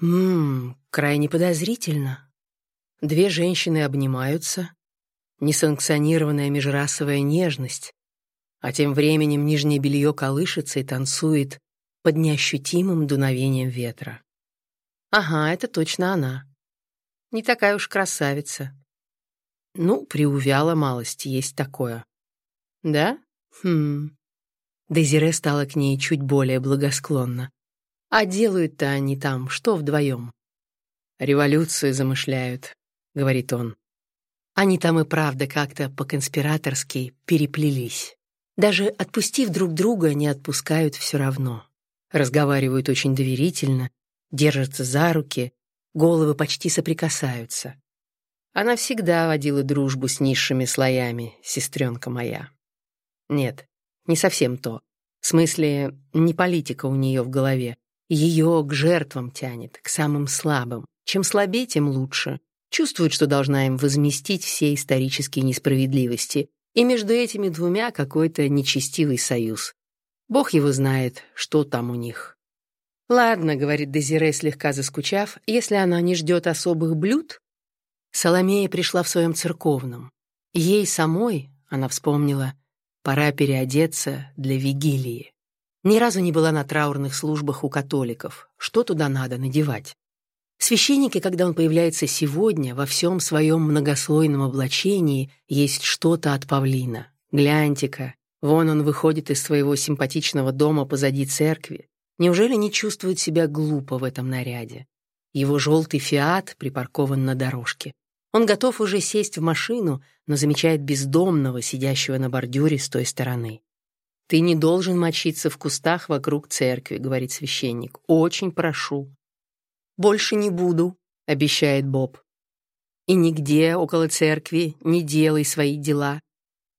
Ммм, крайне подозрительно. Две женщины обнимаются, несанкционированная межрасовая нежность, а тем временем нижнее белье колышется и танцует под неощутимым дуновением ветра. Ага, это точно она. Не такая уж красавица. Ну, приувяла малость, есть такое. Да? Хм. Дезире стала к ней чуть более благосклонна. А делают-то они там что вдвоем? Революцию замышляют, говорит он. Они там и правда как-то по-конспираторски переплелись. Даже отпустив друг друга, не отпускают все равно. Разговаривают очень доверительно, держатся за руки, головы почти соприкасаются. Она всегда водила дружбу с низшими слоями, сестренка моя. Нет, не совсем то. В смысле, не политика у нее в голове. Ее к жертвам тянет, к самым слабым. Чем слабее, тем лучше. Чувствует, что должна им возместить все исторические несправедливости. И между этими двумя какой-то нечестивый союз. Бог его знает, что там у них. «Ладно», — говорит Дезире, слегка заскучав, «если она не ждет особых блюд, Соломея пришла в своем церковном. Ей самой, она вспомнила, пора переодеться для вигилии. Ни разу не была на траурных службах у католиков. Что туда надо надевать? Священники, когда он появляется сегодня, во всем своем многослойном облачении, есть что-то от павлина. Гляньте-ка, вон он выходит из своего симпатичного дома позади церкви. Неужели не чувствует себя глупо в этом наряде? Его желтый фиат припаркован на дорожке. Он готов уже сесть в машину, но замечает бездомного, сидящего на бордюре с той стороны. «Ты не должен мочиться в кустах вокруг церкви», — говорит священник. «Очень прошу». «Больше не буду», — обещает Боб. «И нигде около церкви не делай свои дела».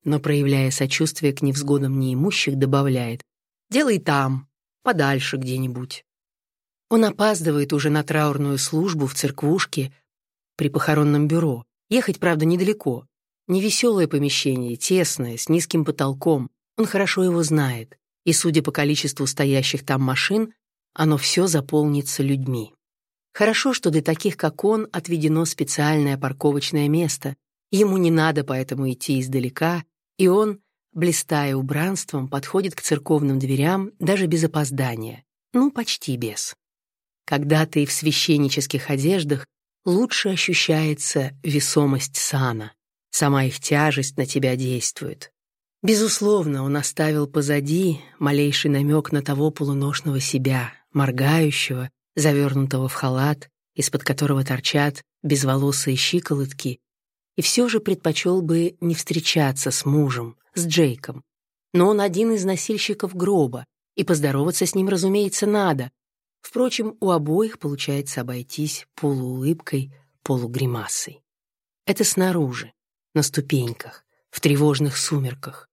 Но, проявляя сочувствие к невзгодам неимущих, добавляет «Делай там, подальше где-нибудь». Он опаздывает уже на траурную службу в церквушке, при похоронном бюро. Ехать, правда, недалеко. Невеселое помещение, тесное, с низким потолком. Он хорошо его знает. И, судя по количеству стоящих там машин, оно все заполнится людьми. Хорошо, что для таких, как он, отведено специальное парковочное место. Ему не надо поэтому идти издалека, и он, блистая убранством, подходит к церковным дверям даже без опоздания. Ну, почти без. Когда ты в священнических одеждах, лучше ощущается весомость сана. Сама их тяжесть на тебя действует. Безусловно, он оставил позади малейший намек на того полуношного себя, моргающего, завернутого в халат, из-под которого торчат безволосые щиколотки, и все же предпочел бы не встречаться с мужем, с Джейком. Но он один из носильщиков гроба, и поздороваться с ним, разумеется, надо, Впрочем, у обоих получается обойтись полуулыбкой, полугримасой. Это снаружи, на ступеньках, в тревожных сумерках.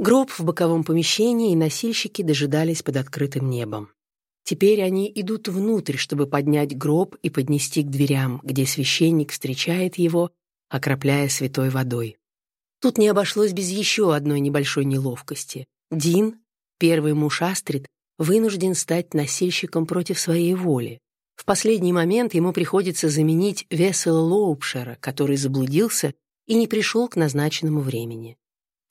Гроб в боковом помещении и носильщики дожидались под открытым небом. Теперь они идут внутрь, чтобы поднять гроб и поднести к дверям, где священник встречает его, окропляя святой водой. Тут не обошлось без еще одной небольшой неловкости. Дин, первый муж Астрид, вынужден стать носильщиком против своей воли. В последний момент ему приходится заменить Весела Лоупшера, который заблудился и не пришел к назначенному времени.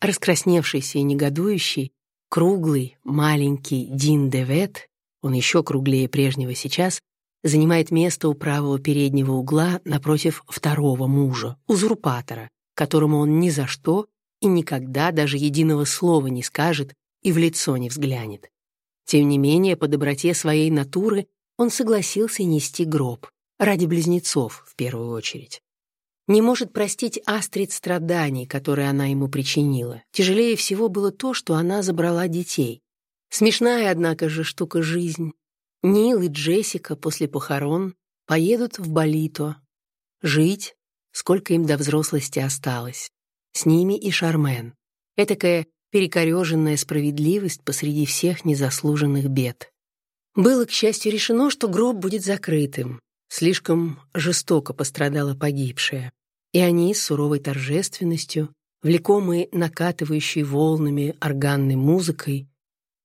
Раскрасневшийся и негодующий, круглый, маленький Дин Девет, он еще круглее прежнего сейчас, занимает место у правого переднего угла напротив второго мужа, узурпатора, которому он ни за что и никогда даже единого слова не скажет и в лицо не взглянет. Тем не менее, по доброте своей натуры он согласился нести гроб, ради близнецов в первую очередь. Не может простить Астрид страданий, которые она ему причинила. Тяжелее всего было то, что она забрала детей. Смешная, однако же, штука жизнь. Нил и Джессика после похорон поедут в Болито. Жить, сколько им до взрослости осталось. С ними и Шармен. Этакая перекореженная справедливость посреди всех незаслуженных бед. Было, к счастью, решено, что гроб будет закрытым. Слишком жестоко пострадала погибшая. И они с суровой торжественностью, влекомые накатывающей волнами органной музыкой,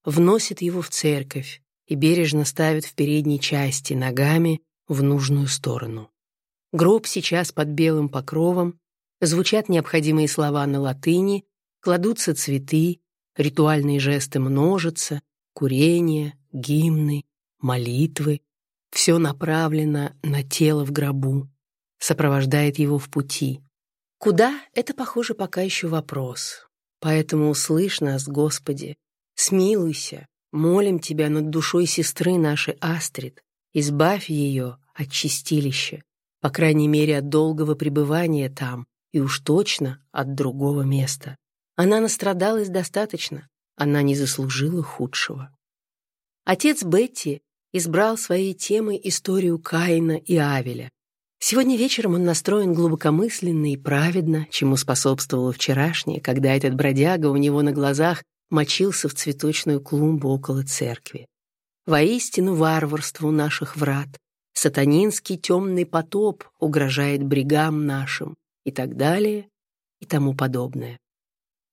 вносят его в церковь, и бережно ставят в передней части ногами в нужную сторону. Гроб сейчас под белым покровом, звучат необходимые слова на латыни, кладутся цветы, ритуальные жесты множатся, курение, гимны, молитвы. Все направлено на тело в гробу, сопровождает его в пути. Куда — это, похоже, пока еще вопрос. Поэтому услышь нас, Господи, смилуйся, молим Тебя над душой сестры нашей Астрид, избавь ее от чистилища, по крайней мере, от долгого пребывания там, и уж точно от другого места. Она настрадалась достаточно, она не заслужила худшего. Отец Бетти избрал своей темой историю Каина и Авеля. Сегодня вечером он настроен глубокомысленно и праведно, чему способствовало вчерашнее, когда этот бродяга у него на глазах мочился в цветочную клумбу около церкви. Воистину варварству наших врат, сатанинский темный потоп угрожает брегам нашим, и так далее, и тому подобное.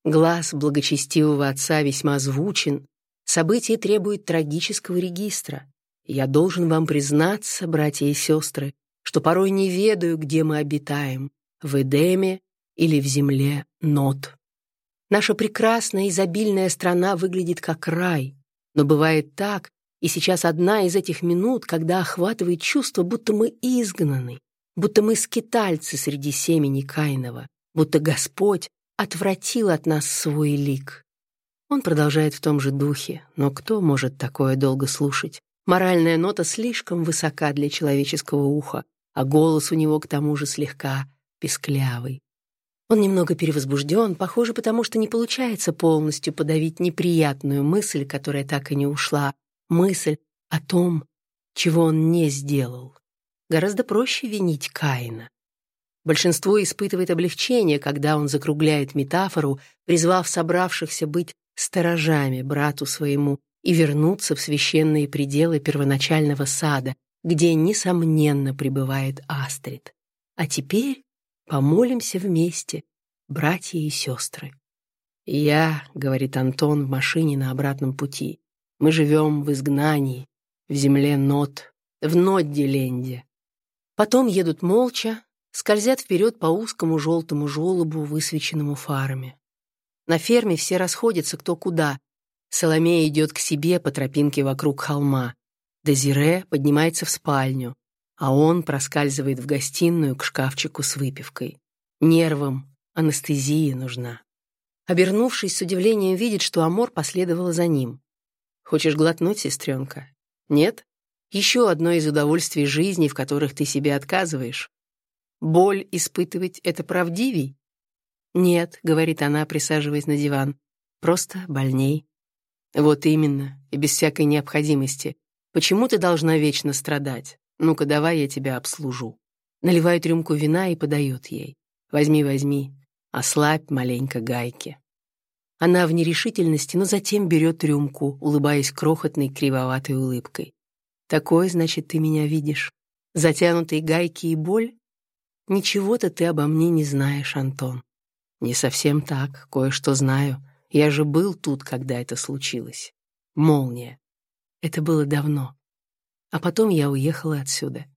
Глаз благочестивого отца весьма звучен, событие требует трагического регистра. Я должен вам признаться, братья и сестры, что порой не ведаю, где мы обитаем, в Эдеме или в земле Нот. Наша прекрасная изобильная страна выглядит как рай, но бывает так, и сейчас одна из этих минут, когда охватывает чувство, будто мы изгнаны, будто мы скитальцы среди семени Каинова, будто Господь отвратил от нас свой лик. Он продолжает в том же духе, но кто может такое долго слушать? Моральная нота слишком высока для человеческого уха, а голос у него к тому же слегка песклявый. Он немного перевозбужден, похоже, потому что не получается полностью подавить неприятную мысль, которая так и не ушла, мысль о том, чего он не сделал. Гораздо проще винить Каина. Большинство испытывает облегчение, когда он закругляет метафору, призвав собравшихся быть сторожами брату своему и вернуться в священные пределы первоначального сада, где, несомненно, пребывает Астрид. А теперь помолимся вместе, братья и сестры. «Я», — говорит Антон в машине на обратном пути, — «мы живем в изгнании, в земле Нот, в Ноддиленде, Потом едут молча, скользят вперед по узкому желтому желобу, высвеченному фарами. На ферме все расходятся кто куда. Соломея идет к себе по тропинке вокруг холма. Дезире поднимается в спальню, а он проскальзывает в гостиную к шкафчику с выпивкой. Нервам анестезия нужна. Обернувшись, с удивлением видит, что Амор последовала за ним. «Хочешь глотнуть, сестренка?» «Нет?» Еще одно из удовольствий жизни, в которых ты себе отказываешь. Боль испытывать — это правдивей? Нет, — говорит она, присаживаясь на диван, — просто больней. Вот именно, и без всякой необходимости. Почему ты должна вечно страдать? Ну-ка, давай я тебя обслужу. Наливает рюмку вина и подает ей. Возьми, возьми, ослабь маленько гайки. Она в нерешительности, но затем берет рюмку, улыбаясь крохотной кривоватой улыбкой. Такой, значит, ты меня видишь. Затянутые гайки и боль? Ничего-то ты обо мне не знаешь, Антон. Не совсем так, кое-что знаю. Я же был тут, когда это случилось. Молния. Это было давно. А потом я уехала отсюда.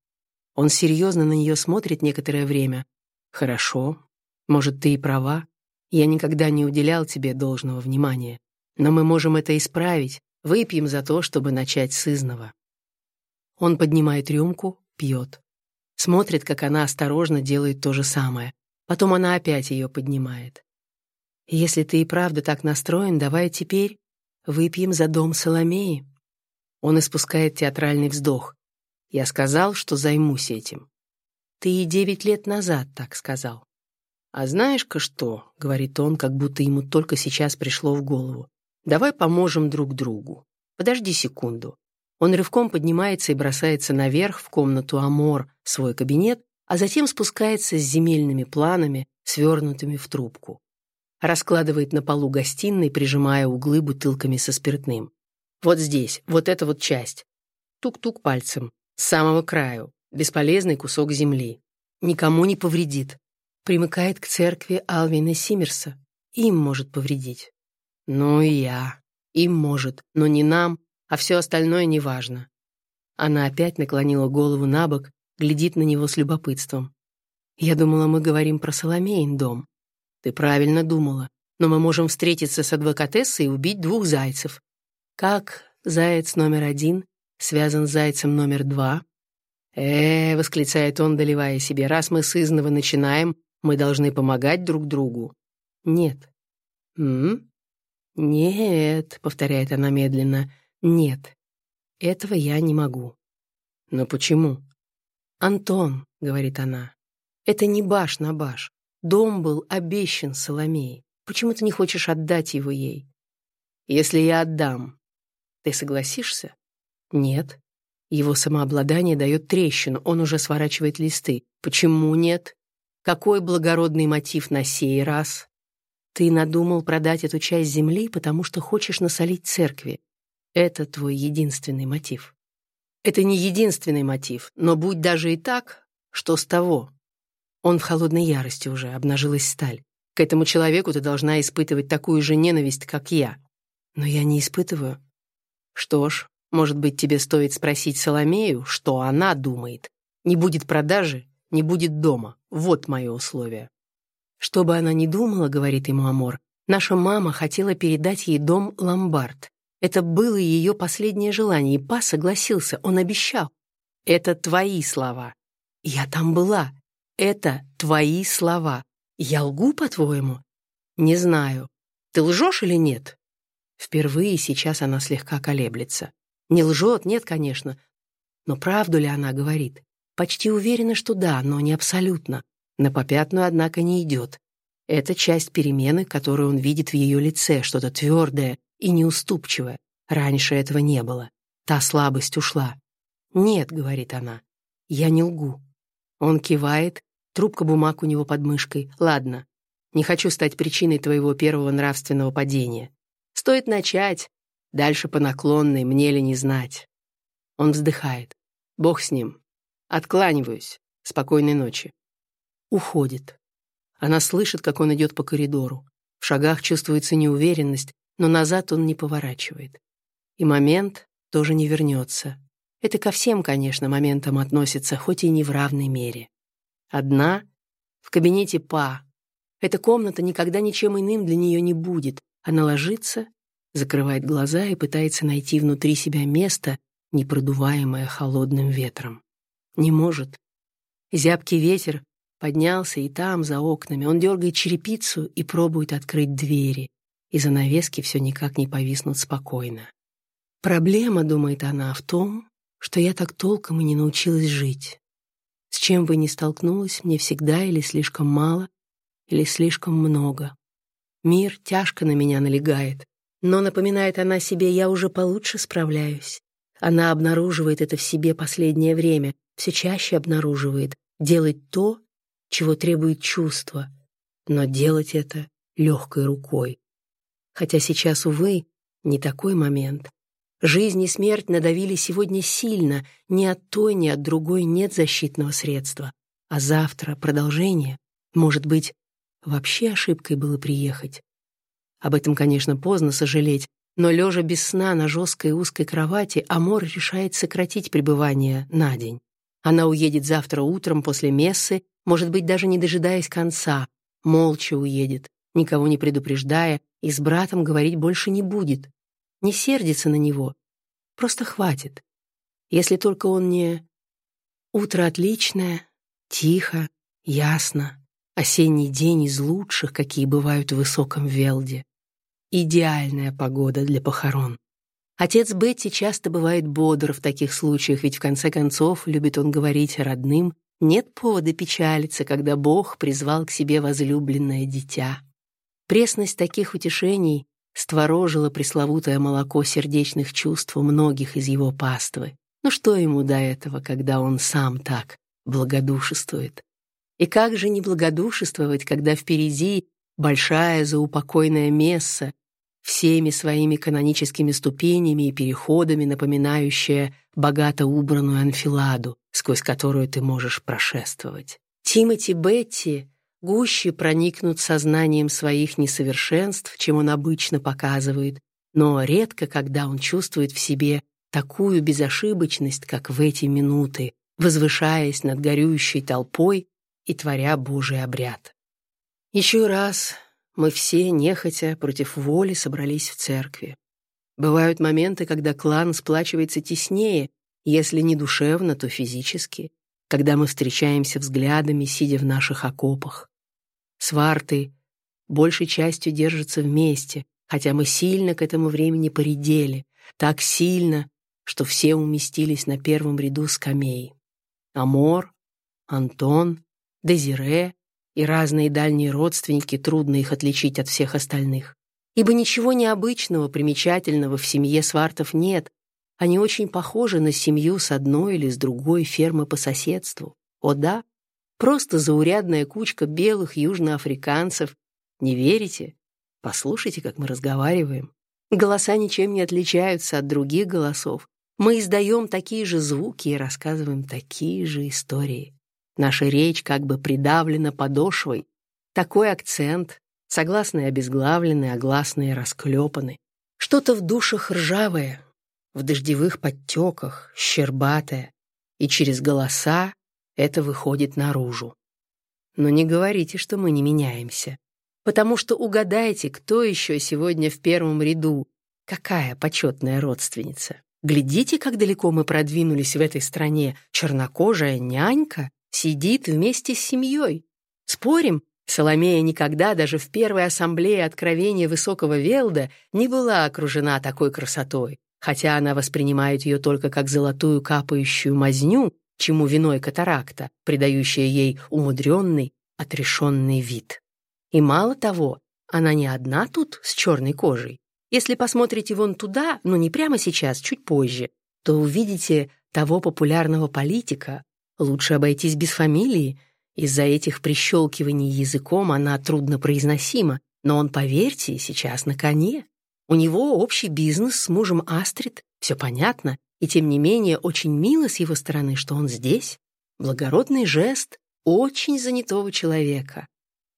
Он серьезно на нее смотрит некоторое время. Хорошо. Может, ты и права. Я никогда не уделял тебе должного внимания. Но мы можем это исправить. Выпьем за то, чтобы начать с изного. Он поднимает рюмку, пьет. Смотрит, как она осторожно делает то же самое. Потом она опять ее поднимает. «Если ты и правда так настроен, давай теперь выпьем за дом Соломеи». Он испускает театральный вздох. «Я сказал, что займусь этим». «Ты и девять лет назад так сказал». «А знаешь-ка что?» — говорит он, как будто ему только сейчас пришло в голову. «Давай поможем друг другу. Подожди секунду. Он рывком поднимается и бросается наверх в комнату Амор, свой кабинет, а затем спускается с земельными планами, свернутыми в трубку. Раскладывает на полу гостиной, прижимая углы бутылками со спиртным. Вот здесь, вот эта вот часть. Тук-тук пальцем, с самого краю, бесполезный кусок земли. Никому не повредит. Примыкает к церкви Алвина Симмерса. Им может повредить. Ну и я. Им может, но не нам, а все остальное неважно. Она опять наклонила голову на бок, глядит на него с любопытством. «Я думала, мы говорим про Соломеин дом». «Ты правильно думала, но мы можем встретиться с адвокатессой и убить двух зайцев. Как заяц номер один связан с зайцем номер два?» «Э, — восклицает он, доливая себе, — раз мы с начинаем, мы должны помогать друг другу». «Нет». «М? Нет», — повторяет она медленно, — «нет, этого я не могу». «Но почему?» «Антон», — говорит она, — «это не баш на баш. Дом был обещан Соломее. Почему ты не хочешь отдать его ей?» «Если я отдам, ты согласишься?» «Нет». Его самообладание дает трещину, он уже сворачивает листы. «Почему нет? Какой благородный мотив на сей раз?» «Ты надумал продать эту часть земли, потому что хочешь насолить церкви. Это твой единственный мотив». Это не единственный мотив, но будь даже и так, что с того? Он в холодной ярости уже, обнажилась сталь. К этому человеку ты должна испытывать такую же ненависть, как я. Но я не испытываю. Что ж, может быть, тебе стоит спросить Соломею, что она думает. Не будет продажи, не будет дома. Вот мое условие. Что бы она ни думала, говорит ему Амор, наша мама хотела передать ей дом ломбард. Это было ее последнее желание, и Па согласился, он обещал. Это твои слова. Я там была. Это твои слова. Я лгу, по-твоему? Не знаю. Ты лжешь или нет? Впервые сейчас она слегка колеблется. Не лжет, нет, конечно. Но правду ли она говорит? Почти уверена, что да, но не абсолютно. На попятную, однако, не идет. Это часть перемены, которую он видит в ее лице, что-то твердое, и неуступчивая. Раньше этого не было. Та слабость ушла. «Нет», — говорит она, — «я не лгу». Он кивает, трубка бумаг у него под мышкой. «Ладно, не хочу стать причиной твоего первого нравственного падения. Стоит начать, дальше по наклонной, мне ли не знать». Он вздыхает. «Бог с ним. Откланиваюсь. Спокойной ночи». Уходит. Она слышит, как он идет по коридору. В шагах чувствуется неуверенность, но назад он не поворачивает. И момент тоже не вернется. Это ко всем, конечно, моментам относится, хоть и не в равной мере. Одна в кабинете Па. Эта комната никогда ничем иным для нее не будет. Она ложится, закрывает глаза и пытается найти внутри себя место, не продуваемое холодным ветром. Не может. Зябкий ветер поднялся и там, за окнами. Он дергает черепицу и пробует открыть двери и занавески все никак не повиснут спокойно. Проблема, думает она, в том, что я так толком и не научилась жить. С чем бы ни столкнулась, мне всегда или слишком мало, или слишком много. Мир тяжко на меня налегает, но, напоминает она себе, я уже получше справляюсь. Она обнаруживает это в себе последнее время, все чаще обнаруживает, делать то, чего требует чувство, но делать это легкой рукой. Хотя сейчас, увы, не такой момент. Жизнь и смерть надавили сегодня сильно, ни от той, ни от другой нет защитного средства. А завтра продолжение. Может быть, вообще ошибкой было приехать. Об этом, конечно, поздно сожалеть, но лежа без сна на жесткой узкой кровати, Амор решает сократить пребывание на день. Она уедет завтра утром после мессы, может быть, даже не дожидаясь конца, молча уедет, никого не предупреждая, и с братом говорить больше не будет. Не сердится на него. Просто хватит. Если только он не... Утро отличное, тихо, ясно. Осенний день из лучших, какие бывают в высоком Велде. Идеальная погода для похорон. Отец Бетти часто бывает бодр в таких случаях, ведь в конце концов, любит он говорить родным, нет повода печалиться, когда Бог призвал к себе возлюбленное дитя. Пресность таких утешений створожила пресловутое молоко сердечных чувств многих из его паствы. Но что ему до этого, когда он сам так благодушествует? И как же не благодушествовать, когда впереди большая заупокойная месса, всеми своими каноническими ступенями и переходами напоминающая богато убранную анфиладу, сквозь которую ты можешь прошествовать. Тимоти Бетти гуще проникнут сознанием своих несовершенств, чем он обычно показывает, но редко когда он чувствует в себе такую безошибочность, как в эти минуты, возвышаясь над горюющей толпой и творя Божий обряд. Еще раз мы все, нехотя, против воли собрались в церкви. Бывают моменты, когда клан сплачивается теснее, если не душевно, то физически, когда мы встречаемся взглядами, сидя в наших окопах. Сварты большей частью держатся вместе, хотя мы сильно к этому времени поредели, так сильно, что все уместились на первом ряду скамей. Амор, Антон, Дезире и разные дальние родственники, трудно их отличить от всех остальных. Ибо ничего необычного, примечательного в семье свартов нет, они очень похожи на семью с одной или с другой фермы по соседству. О да, просто заурядная кучка белых южноафриканцев. Не верите? Послушайте, как мы разговариваем. Голоса ничем не отличаются от других голосов. Мы издаем такие же звуки и рассказываем такие же истории. Наша речь как бы придавлена подошвой. Такой акцент, согласные обезглавлены, а гласные расклепаны. Что-то в душах ржавое, в дождевых подтеках, щербатое, и через голоса это выходит наружу. Но не говорите, что мы не меняемся, потому что угадайте, кто еще сегодня в первом ряду, какая почетная родственница. Глядите, как далеко мы продвинулись в этой стране. Чернокожая нянька сидит вместе с семьей. Спорим, Соломея никогда даже в первой ассамблее откровения Высокого Велда не была окружена такой красотой хотя она воспринимает ее только как золотую капающую мазню, чему виной катаракта, придающая ей умудренный, отрешенный вид. И мало того, она не одна тут с черной кожей. Если посмотрите вон туда, но не прямо сейчас, чуть позже, то увидите того популярного политика. Лучше обойтись без фамилии. Из-за этих прищелкиваний языком она труднопроизносима, но он, поверьте, сейчас на коне. У него общий бизнес с мужем Астрид, все понятно, и тем не менее очень мило с его стороны, что он здесь. Благородный жест очень занятого человека.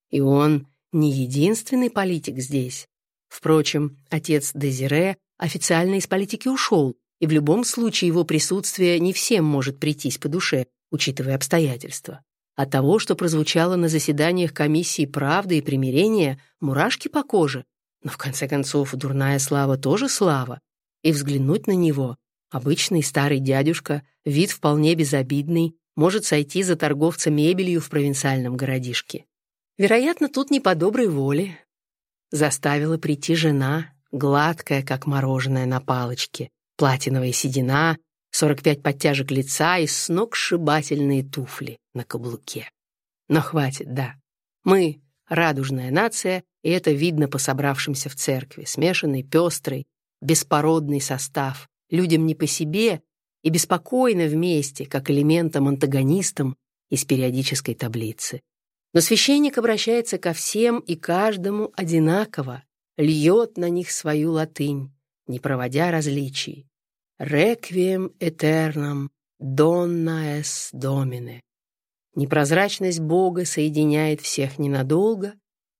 И он не единственный политик здесь. Впрочем, отец Дезире официально из политики ушел, и в любом случае его присутствие не всем может прийтись по душе, учитывая обстоятельства. От того, что прозвучало на заседаниях комиссии правды и примирения, мурашки по коже, но в конце концов дурная слава тоже слава. И взглянуть на него, обычный старый дядюшка, вид вполне безобидный, может сойти за торговца мебелью в провинциальном городишке. Вероятно, тут не по доброй воле. Заставила прийти жена, гладкая, как мороженое на палочке, платиновая седина, 45 подтяжек лица и сногсшибательные туфли на каблуке. Но хватит, да. Мы, радужная нация, и это видно по собравшимся в церкви, смешанный, пестрый, беспородный состав, людям не по себе и беспокойно вместе, как элементам-антагонистам из периодической таблицы. Но священник обращается ко всем и каждому одинаково, льет на них свою латынь, не проводя различий. «Реквием этернам донна эс домине». Непрозрачность Бога соединяет всех ненадолго,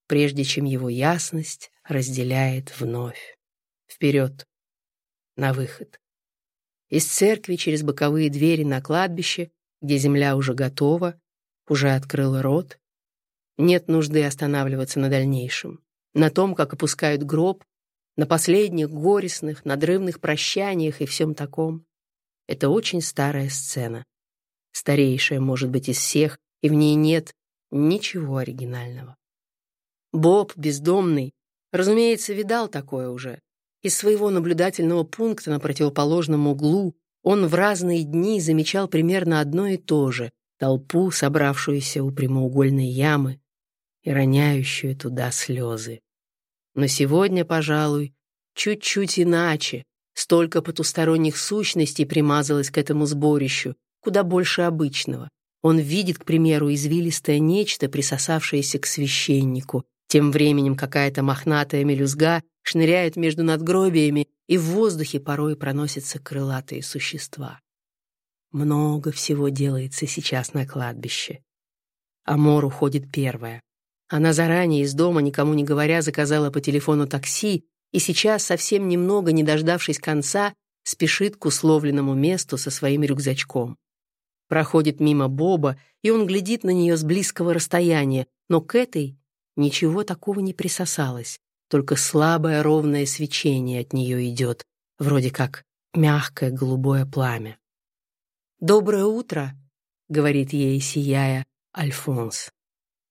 прежде чем его ясность разделяет вновь. Вперед, на выход. Из церкви через боковые двери на кладбище, где земля уже готова, уже открыла рот. Нет нужды останавливаться на дальнейшем, на том, как опускают гроб, на последних горестных, надрывных прощаниях и всем таком. Это очень старая сцена. Старейшая, может быть, из всех, и в ней нет ничего оригинального. Боб, бездомный, разумеется, видал такое уже. Из своего наблюдательного пункта на противоположном углу он в разные дни замечал примерно одно и то же — толпу, собравшуюся у прямоугольной ямы и роняющую туда слезы. Но сегодня, пожалуй, чуть-чуть иначе. Столько потусторонних сущностей примазалось к этому сборищу, куда больше обычного. Он видит, к примеру, извилистое нечто, присосавшееся к священнику, тем временем какая-то мохнатая мелюзга шныряет между надгробиями, и в воздухе порой проносятся крылатые существа. Много всего делается сейчас на кладбище. Амор уходит первая. Она заранее из дома, никому не говоря, заказала по телефону такси, и сейчас, совсем немного не дождавшись конца, спешит к условленному месту со своим рюкзачком. Проходит мимо Боба, и он глядит на нее с близкого расстояния, но к этой ничего такого не присосалось, только слабое ровное свечение от нее идет, вроде как мягкое голубое пламя. «Доброе утро», — говорит ей, сияя, Альфонс.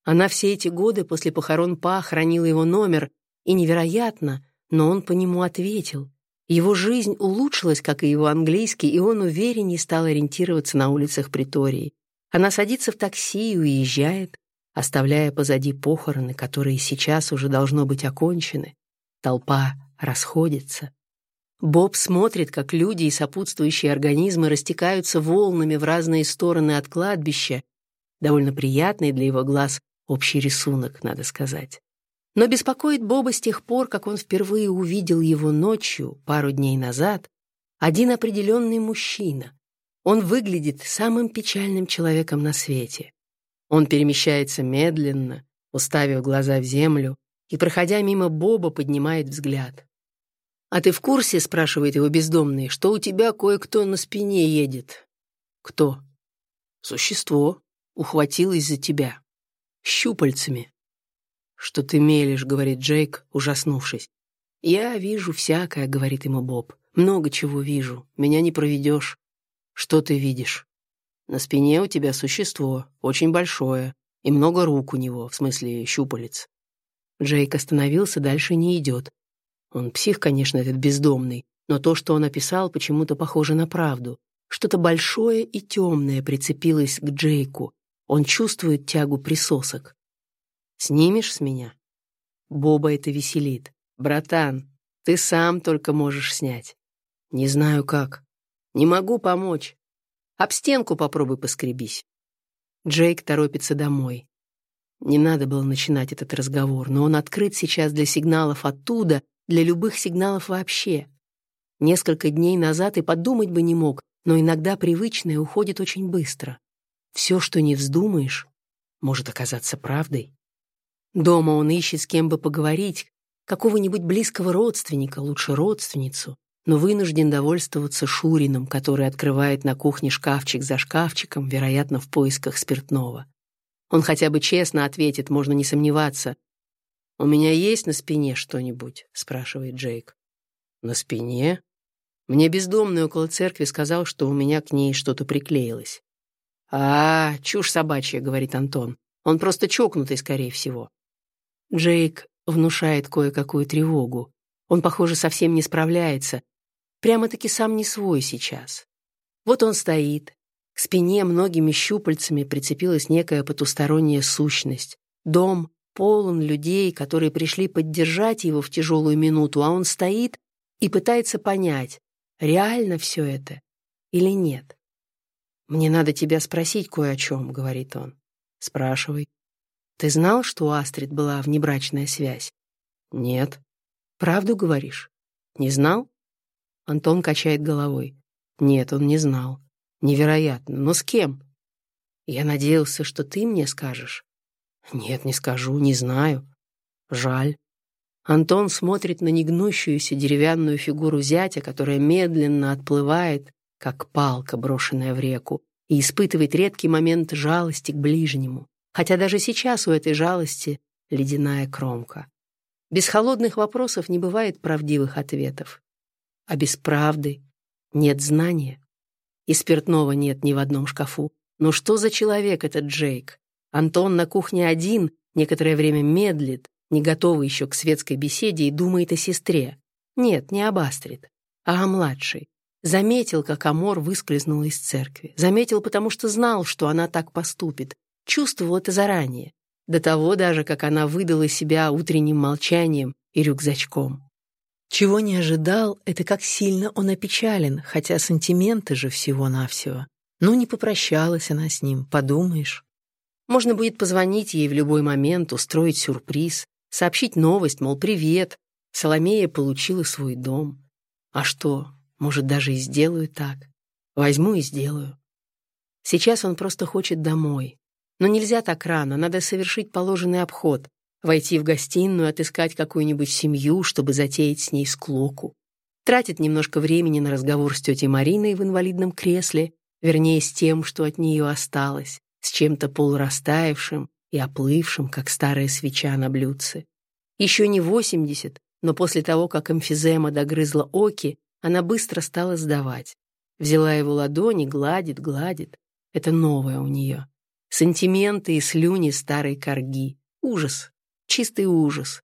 Она все эти годы после похорон Па хранила его номер, и невероятно, но он по нему ответил. Его жизнь улучшилась, как и его английский, и он увереннее стал ориентироваться на улицах Притории. Она садится в такси и уезжает, оставляя позади похороны, которые сейчас уже должно быть окончены. Толпа расходится. Боб смотрит, как люди и сопутствующие организмы растекаются волнами в разные стороны от кладбища. Довольно приятный для его глаз общий рисунок, надо сказать. Но беспокоит Боба с тех пор, как он впервые увидел его ночью, пару дней назад, один определенный мужчина. Он выглядит самым печальным человеком на свете. Он перемещается медленно, уставив глаза в землю, и, проходя мимо Боба, поднимает взгляд. «А ты в курсе?» — спрашивает его бездомный, «что у тебя кое-кто на спине едет?» «Кто?» «Существо. Ухватилось за тебя. Щупальцами. «Что ты мелешь», — говорит Джейк, ужаснувшись. «Я вижу всякое», — говорит ему Боб. «Много чего вижу. Меня не проведешь». «Что ты видишь?» «На спине у тебя существо, очень большое, и много рук у него, в смысле щупалец». Джейк остановился, дальше не идет. Он псих, конечно, этот бездомный, но то, что он описал, почему-то похоже на правду. Что-то большое и темное прицепилось к Джейку. Он чувствует тягу присосок. Снимешь с меня?» Боба это веселит. «Братан, ты сам только можешь снять». «Не знаю как. Не могу помочь. Об стенку попробуй поскребись». Джейк торопится домой. Не надо было начинать этот разговор, но он открыт сейчас для сигналов оттуда, для любых сигналов вообще. Несколько дней назад и подумать бы не мог, но иногда привычное уходит очень быстро. Все, что не вздумаешь, может оказаться правдой. Дома он ищет с кем бы поговорить, какого-нибудь близкого родственника, лучше родственницу, но вынужден довольствоваться Шурином, который открывает на кухне шкафчик за шкафчиком, вероятно, в поисках спиртного. Он хотя бы честно ответит, можно не сомневаться. «У меня есть на спине что-нибудь?» — спрашивает Джейк. «На спине?» Мне бездомный около церкви сказал, что у меня к ней что-то приклеилось. «А, чушь собачья», — говорит Антон. «Он просто чокнутый, скорее всего». Джейк внушает кое-какую тревогу. Он, похоже, совсем не справляется. Прямо-таки сам не свой сейчас. Вот он стоит. К спине многими щупальцами прицепилась некая потусторонняя сущность. Дом полон людей, которые пришли поддержать его в тяжелую минуту, а он стоит и пытается понять, реально все это или нет. «Мне надо тебя спросить кое о чем», — говорит он. «Спрашивай». Ты знал, что у Астрид была внебрачная связь? Нет. Правду говоришь? Не знал? Антон качает головой. Нет, он не знал. Невероятно. Но с кем? Я надеялся, что ты мне скажешь. Нет, не скажу, не знаю. Жаль. Антон смотрит на негнущуюся деревянную фигуру зятя, которая медленно отплывает, как палка, брошенная в реку, и испытывает редкий момент жалости к ближнему хотя даже сейчас у этой жалости ледяная кромка. Без холодных вопросов не бывает правдивых ответов. А без правды нет знания. И спиртного нет ни в одном шкафу. Но что за человек этот Джейк? Антон на кухне один, некоторое время медлит, не готовый еще к светской беседе и думает о сестре. Нет, не об Астрид, а о младшей. Заметил, как Амор выскользнул из церкви. Заметил, потому что знал, что она так поступит чувствовал это заранее, до того даже, как она выдала себя утренним молчанием и рюкзачком. Чего не ожидал, это как сильно он опечален, хотя сантименты же всего-навсего. Ну, не попрощалась она с ним, подумаешь. Можно будет позвонить ей в любой момент, устроить сюрприз, сообщить новость, мол, привет, Соломея получила свой дом. А что, может, даже и сделаю так. Возьму и сделаю. Сейчас он просто хочет домой, но нельзя так рано, надо совершить положенный обход. Войти в гостиную, отыскать какую-нибудь семью, чтобы затеять с ней склоку. Тратит немножко времени на разговор с тетей Мариной в инвалидном кресле, вернее, с тем, что от нее осталось, с чем-то полурастаявшим и оплывшим, как старая свеча на блюдце. Еще не восемьдесят, но после того, как эмфизема догрызла оки, она быстро стала сдавать. Взяла его ладони, гладит, гладит. Это новое у нее. Сантименты и слюни старой корги. Ужас. Чистый ужас.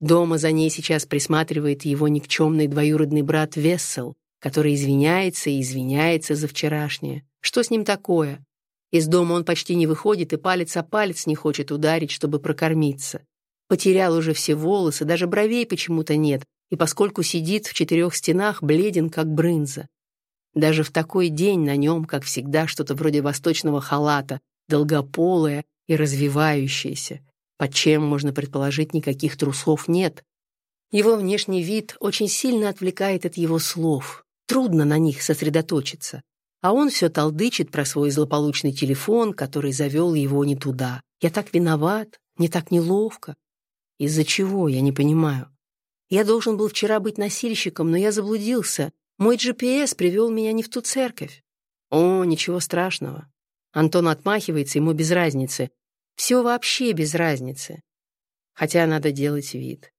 Дома за ней сейчас присматривает его никчемный двоюродный брат Вессел, который извиняется и извиняется за вчерашнее. Что с ним такое? Из дома он почти не выходит и палец о палец не хочет ударить, чтобы прокормиться. Потерял уже все волосы, даже бровей почему-то нет, и поскольку сидит в четырех стенах, бледен, как брынза. Даже в такой день на нем, как всегда, что-то вроде восточного халата, долгополое и развивающееся, под чем, можно предположить, никаких трусов нет. Его внешний вид очень сильно отвлекает от его слов, Трудно на них сосредоточиться. А он все толдычит про свой злополучный телефон, который завел его не туда. Я так виноват, мне так неловко. Из-за чего, я не понимаю. Я должен был вчера быть носильщиком, но я заблудился. Мой GPS привел меня не в ту церковь. О, ничего страшного. Антон отмахивается, ему без разницы. Все вообще без разницы. Хотя надо делать вид.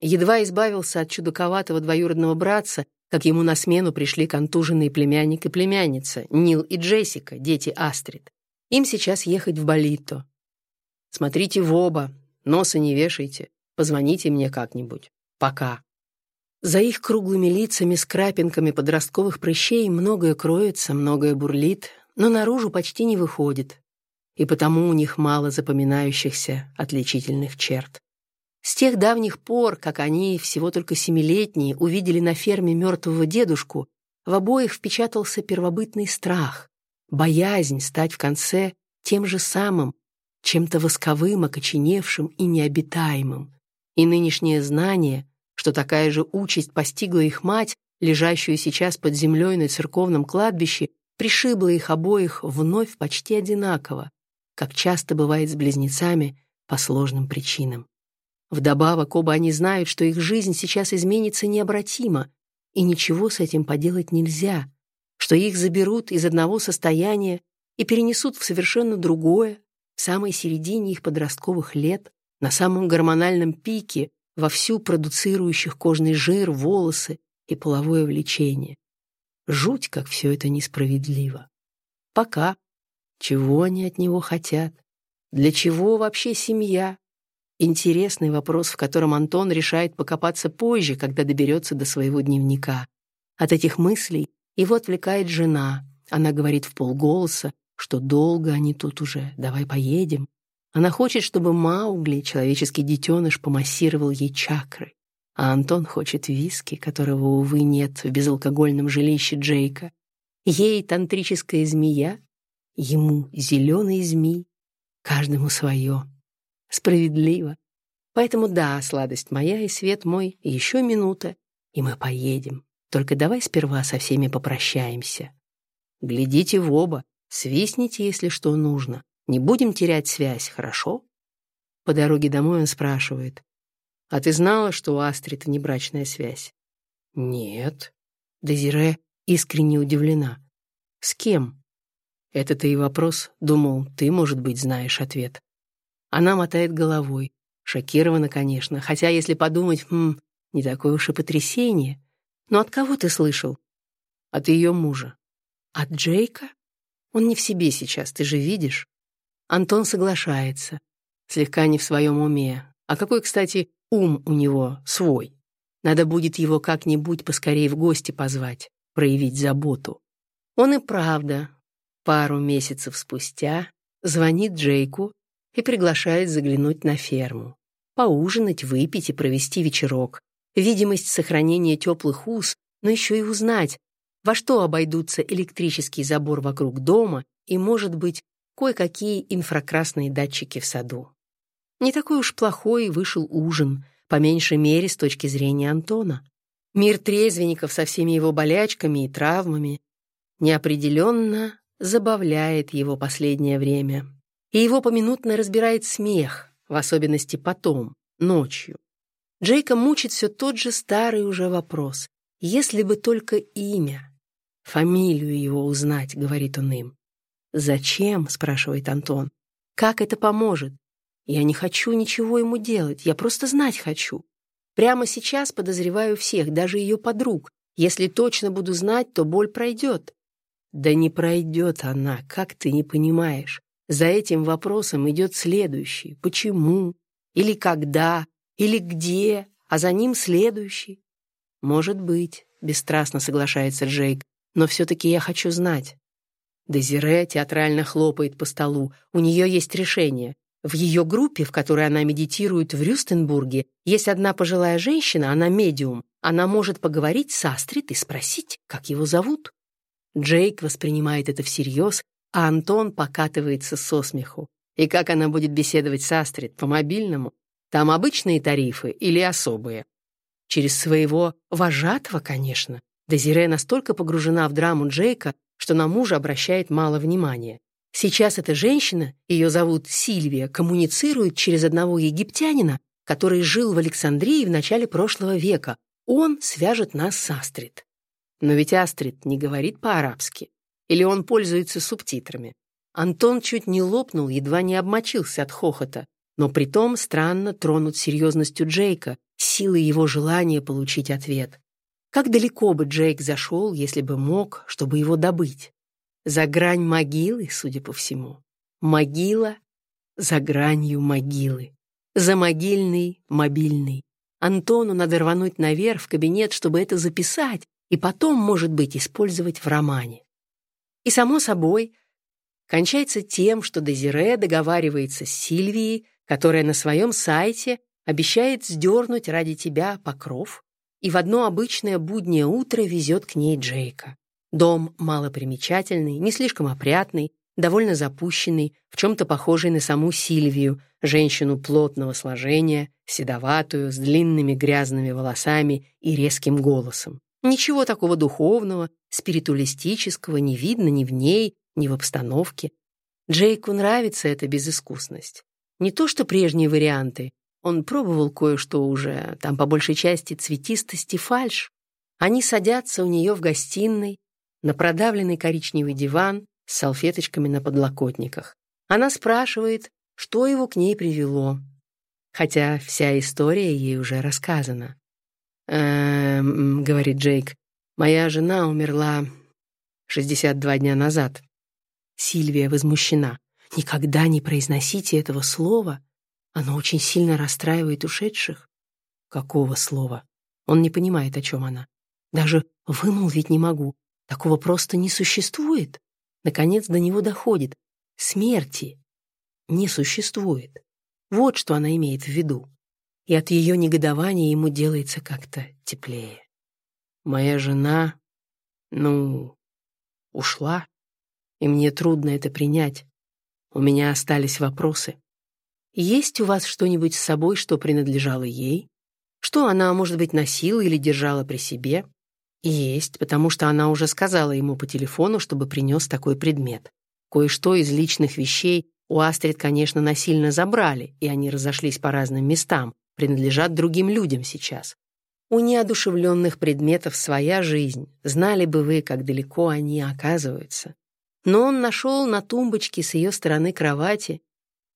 Едва избавился от чудаковатого двоюродного братца, как ему на смену пришли контуженные племянник и племянница, Нил и Джессика, дети Астрид. Им сейчас ехать в Болито. Смотрите в оба, носа не вешайте, позвоните мне как-нибудь. Пока. За их круглыми лицами с крапинками подростковых прыщей многое кроется, многое бурлит, но наружу почти не выходит, и потому у них мало запоминающихся отличительных черт. С тех давних пор, как они, всего только семилетние, увидели на ферме мертвого дедушку, в обоих впечатался первобытный страх, боязнь стать в конце тем же самым, чем-то восковым, окоченевшим и необитаемым. И нынешнее знание, что такая же участь постигла их мать, лежащую сейчас под землей на церковном кладбище, пришибло их обоих вновь почти одинаково, как часто бывает с близнецами по сложным причинам. Вдобавок, оба они знают, что их жизнь сейчас изменится необратимо, и ничего с этим поделать нельзя, что их заберут из одного состояния и перенесут в совершенно другое, в самой середине их подростковых лет, на самом гормональном пике, вовсю продуцирующих кожный жир, волосы и половое влечение. Жуть, как все это несправедливо. Пока. Чего они от него хотят? Для чего вообще семья? Интересный вопрос, в котором Антон решает покопаться позже, когда доберется до своего дневника. От этих мыслей его отвлекает жена. Она говорит в полголоса, что долго они тут уже, давай поедем. Она хочет, чтобы Маугли, человеческий детеныш, помассировал ей чакры. А Антон хочет виски, которого, увы, нет в безалкогольном жилище Джейка. Ей тантрическая змея, ему зеленый змей, каждому свое. Справедливо. Поэтому да, сладость моя и свет мой, еще минута, и мы поедем. Только давай сперва со всеми попрощаемся. Глядите в оба, свистните, если что нужно. Не будем терять связь, хорошо? По дороге домой он спрашивает. «А ты знала, что у Астрид внебрачная связь?» «Нет». Дезире искренне удивлена. «С кем?» Это-то и вопрос. Думал, ты, может быть, знаешь ответ. Она мотает головой. Шокирована, конечно, хотя, если подумать, хм, не такое уж и потрясение. Но от кого ты слышал? От ее мужа. От Джейка? Он не в себе сейчас, ты же видишь. Антон соглашается. Слегка не в своем уме. А какой, кстати, ум у него свой? Надо будет его как-нибудь поскорее в гости позвать, проявить заботу. Он и правда, пару месяцев спустя, звонит Джейку и приглашает заглянуть на ферму. Поужинать, выпить и провести вечерок. Видимость сохранения теплых уз, но еще и узнать, во что обойдутся электрический забор вокруг дома и, может быть, кое-какие инфракрасные датчики в саду. Не такой уж плохой вышел ужин, по меньшей мере с точки зрения Антона. Мир трезвенников со всеми его болячками и травмами неопределенно забавляет его последнее время и его поминутно разбирает смех, в особенности потом, ночью. Джейка мучит все тот же старый уже вопрос. Если бы только имя, фамилию его узнать, говорит он им. «Зачем?» — спрашивает Антон. «Как это поможет? Я не хочу ничего ему делать, я просто знать хочу. Прямо сейчас подозреваю всех, даже ее подруг. Если точно буду знать, то боль пройдет. Да не пройдет она, как ты не понимаешь. За этим вопросом идет следующий. Почему? Или когда? Или где? А за ним следующий. Может быть, бесстрастно соглашается Джейк, но все-таки я хочу знать. Дезире театрально хлопает по столу. У нее есть решение. В ее группе, в которой она медитирует в Рюстенбурге, есть одна пожилая женщина, она медиум. Она может поговорить с Астрид и спросить, как его зовут. Джейк воспринимает это всерьез, а Антон покатывается со смеху. И как она будет беседовать с Астрид по мобильному? Там обычные тарифы или особые? Через своего вожатого, конечно. Дезире настолько погружена в драму Джейка, что на мужа обращает мало внимания. Сейчас эта женщина, ее зовут Сильвия, коммуницирует через одного египтянина, который жил в Александрии в начале прошлого века. Он свяжет нас с Астрид. Но ведь Астрид не говорит по-арабски. Или он пользуется субтитрами. Антон чуть не лопнул, едва не обмочился от хохота, но притом странно тронут серьезностью Джейка, силой его желания получить ответ. Как далеко бы Джейк зашел, если бы мог, чтобы его добыть? За грань могилы, судя по всему. Могила за гранью могилы. За могильный, мобильный. Антону надо рвануть наверх в кабинет, чтобы это записать, и потом, может быть, использовать в романе. И, само собой, кончается тем, что Дезире договаривается с Сильвией, которая на своем сайте обещает сдернуть ради тебя покров и в одно обычное буднее утро везет к ней Джейка. Дом малопримечательный, не слишком опрятный, довольно запущенный, в чем-то похожий на саму Сильвию, женщину плотного сложения, седоватую, с длинными грязными волосами и резким голосом. Ничего такого духовного, спиритуалистического не видно ни в ней, ни в обстановке. Джейку нравится эта безыскусность. Не то что прежние варианты. Он пробовал кое-что уже, там по большей части цветистость и фальшь. Они садятся у нее в гостиной, на продавленный коричневый диван с салфеточками на подлокотниках. Она спрашивает, что его к ней привело, хотя вся история ей уже рассказана. «Эм, — говорит Джейк, — моя жена умерла 62 дня назад. Сильвия возмущена. Никогда не произносите этого слова. Оно очень сильно расстраивает ушедших. Какого слова? Он не понимает, о чем она. Даже вымолвить не могу. Такого просто не существует. Наконец до него доходит. Смерти не существует. Вот что она имеет в виду. И от ее негодования ему делается как-то теплее. Моя жена, ну, ушла, и мне трудно это принять. У меня остались вопросы. Есть у вас что-нибудь с собой, что принадлежало ей? Что она, может быть, носила или держала при себе? Есть, потому что она уже сказала ему по телефону, чтобы принес такой предмет. Кое-что из личных вещей у Астрид, конечно, насильно забрали, и они разошлись по разным местам, принадлежат другим людям сейчас. У неодушевленных предметов своя жизнь, знали бы вы, как далеко они оказываются. Но он нашел на тумбочке с ее стороны кровати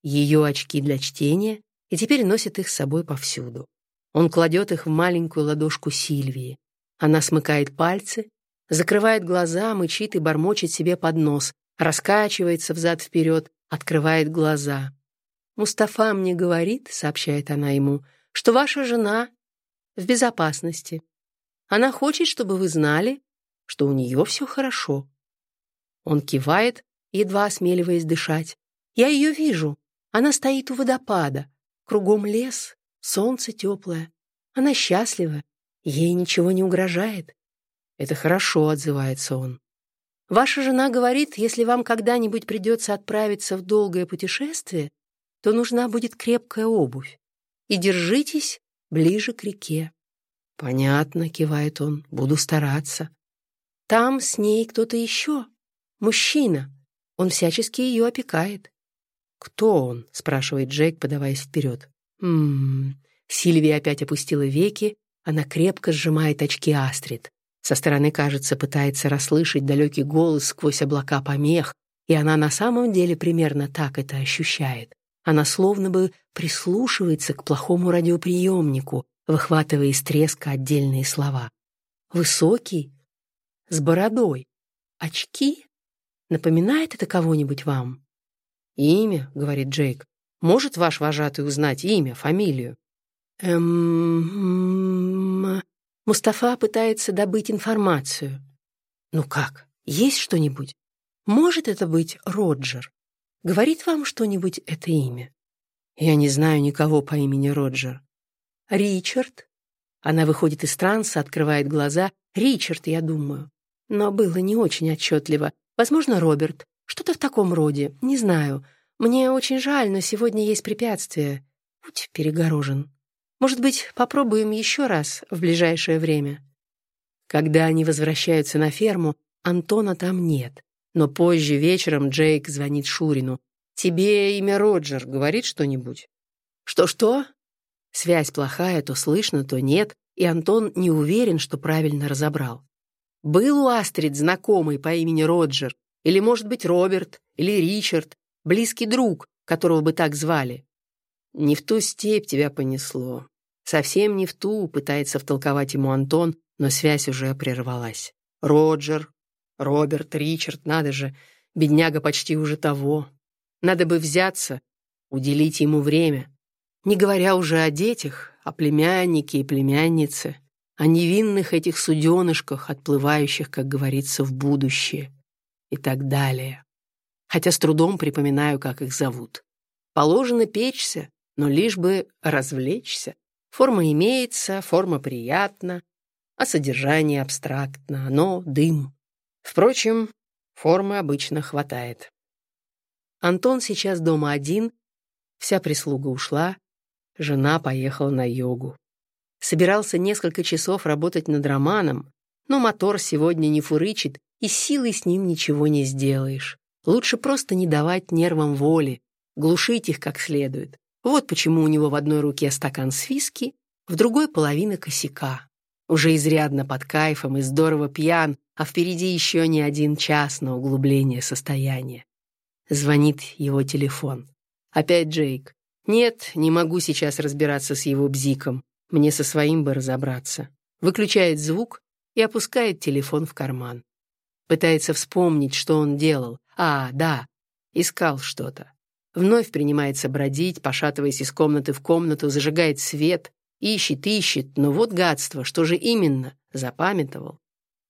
ее очки для чтения и теперь носит их с собой повсюду. Он кладет их в маленькую ладошку Сильвии. Она смыкает пальцы, закрывает глаза, мычит и бормочет себе под нос, раскачивается взад-вперед, открывает глаза. «Мустафа мне говорит», — сообщает она ему, «что ваша жена в безопасности. Она хочет, чтобы вы знали, что у нее все хорошо». Он кивает, едва осмеливаясь дышать. «Я ее вижу. Она стоит у водопада. Кругом лес, солнце теплое. Она счастлива, ей ничего не угрожает. Это хорошо, отзывается он. Ваша жена говорит, если вам когда-нибудь придется отправиться в долгое путешествие, то нужна будет крепкая обувь. И держитесь ближе к реке. Понятно, кивает он, буду стараться. Там с ней кто-то еще, мужчина. Он всячески ее опекает. «Кто он?» — спрашивает Джейк, подаваясь вперед. «Ммм...» Сильвия опять опустила веки, она крепко сжимает очки Астрид. Со стороны, кажется, пытается расслышать далекий голос сквозь облака помех, и она на самом деле примерно так это ощущает. Она словно бы прислушивается к плохому радиоприемнику, выхватывая из треска отдельные слова. «Высокий? С бородой? Очки? Напоминает это кого-нибудь вам?» «Имя», — говорит Джейк. «Может ваш вожатый узнать имя, фамилию?» «Эм...» Мустафа пытается добыть информацию. «Ну как, есть что-нибудь? Может это быть Роджер? Говорит вам что-нибудь это имя?» «Я не знаю никого по имени Роджер». «Ричард?» Она выходит из транса, открывает глаза. «Ричард, я думаю». Но было не очень отчетливо. Возможно, Роберт. Что-то в таком роде. Не знаю. Мне очень жаль, но сегодня есть препятствие. Путь перегорожен. Может быть, попробуем еще раз в ближайшее время?» Когда они возвращаются на ферму, Антона там нет. Но позже вечером Джейк звонит Шурину. «Тебе имя Роджер говорит что-нибудь?» «Что-что?» Связь плохая, то слышно, то нет, и Антон не уверен, что правильно разобрал. Был у Астрид знакомый по имени Роджер, или, может быть, Роберт, или Ричард, близкий друг, которого бы так звали. Не в ту степь тебя понесло. Совсем не в ту, пытается втолковать ему Антон, но связь уже прервалась. Роджер, Роберт, Ричард, надо же, бедняга почти уже того. Надо бы взяться, уделить ему время. Не говоря уже о детях, о племяннике и племяннице, о невинных этих суденышках, отплывающих, как говорится, в будущее и так далее. Хотя с трудом припоминаю, как их зовут. Положено печься, но лишь бы развлечься. Форма имеется, форма приятна, а содержание абстрактно, оно дым. Впрочем, формы обычно хватает. Антон сейчас дома один, вся прислуга ушла, жена поехала на йогу. Собирался несколько часов работать над романом, но мотор сегодня не фурычит, и силой с ним ничего не сделаешь. Лучше просто не давать нервам воли, глушить их как следует. Вот почему у него в одной руке стакан с виски, в другой половина косяка. Уже изрядно под кайфом и здорово пьян, а впереди еще не один час на углубление состояния. Звонит его телефон. Опять Джейк. Нет, не могу сейчас разбираться с его бзиком. Мне со своим бы разобраться. Выключает звук и опускает телефон в карман. Пытается вспомнить, что он делал. А, да, искал что-то. Вновь принимается бродить, пошатываясь из комнаты в комнату, зажигает свет, ищет, ищет, но вот гадство, что же именно, запамятовал.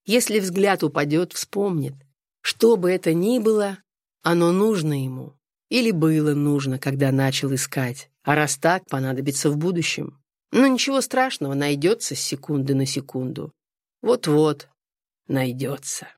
Если взгляд упадет, вспомнит. Что бы это ни было, оно нужно ему. Или было нужно, когда начал искать. А раз так, понадобится в будущем. Но ничего страшного, найдется с секунды на секунду. Вот-вот, найдется.